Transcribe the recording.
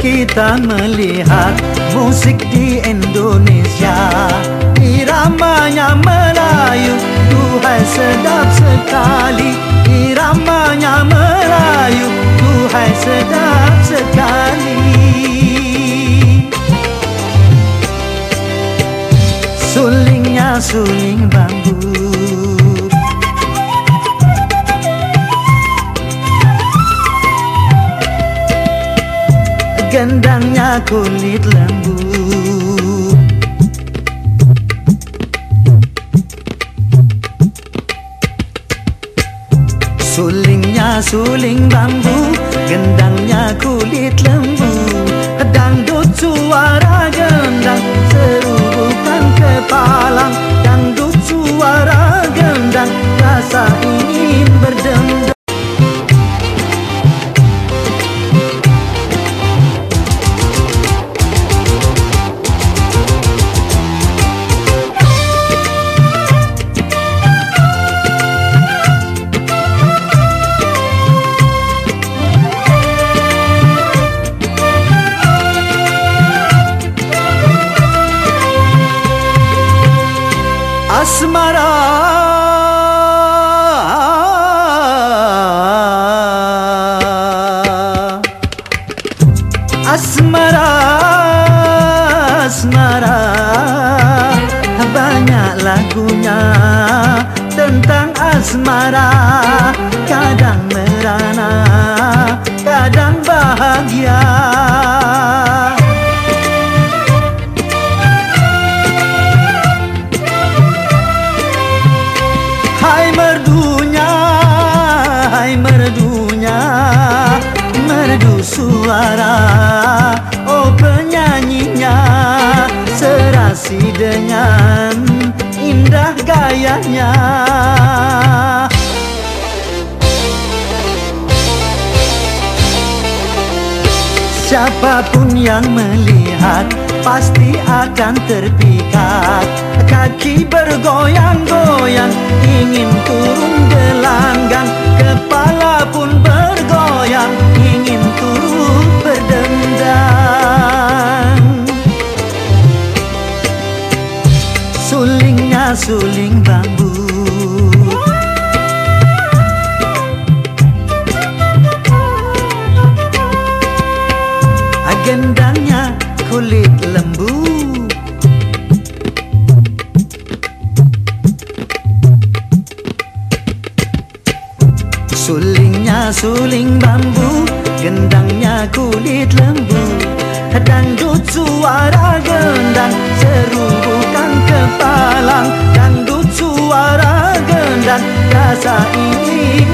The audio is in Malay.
kita melihat musik di Indonesia. Iramanya Melayu, Tuhan sedap sekali. Iramanya Melayu, Tuhan sedap sekali. Sulingnya suling gendangnya kulit lembu. Sulingnya suling bambu Gendangnya kulit lembu. Dangdut suara asmara banyak lagunya tentang asmara. Kadang dengan indah gayanya. Siapapun yang melihat pasti akan terpikat. Kaki bergoyang-goyang ingin turun gelanggang Gendangnya kulit lembu. Sulingnya suling bambu Gendangnya kulit lembu. Dangdut suara gendang Seru bukan kepalang. Dangdut suara gendang Rasa ini